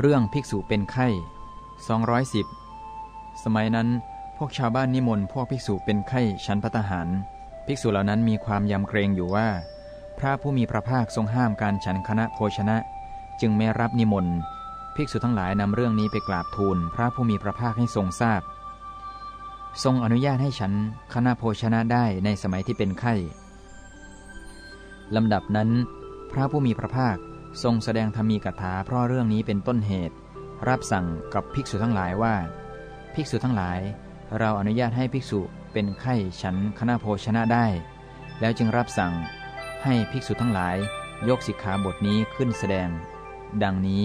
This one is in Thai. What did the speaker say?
เรื่องภิกษุเป็นไข้ 210 สมัยนั้นพวกชาวบ้านนิมนต์พวกภิกษุเป็นไข้ชั้นพัตหาร ภิกษุเหล่านั้นมีความยำเกรงอยู่ว่า พระผู้มีพระภาคทรงห้ามการฉันคณะโภชนะ จึงไม่รับนิมนต์ ภิกษุทั้งหลายนำเรื่องนี้ไปกราบทูลพระผู้มีพระภาคให้ทรงทราบ ทรงอนุญาตให้ฉันคณะโภชนะได้ในสมัยที่เป็นไข้ลำดับนั้น พระผู้มีพระภาค ทรงแสดงธรรมีกถาเพราะเรื่องนี้เป็นต้นเหตุ รับสั่งกับภิกษุทั้งหลายว่า ภิกษุทั้งหลาย เราอนุญาตให้ภิกษุเป็นไข้ฉันคณะโภชนะได้ แล้วจึงรับสั่งให้ภิกษุทั้งหลายยกสิกขาบทนี้ขึ้นแสดง ดังนี้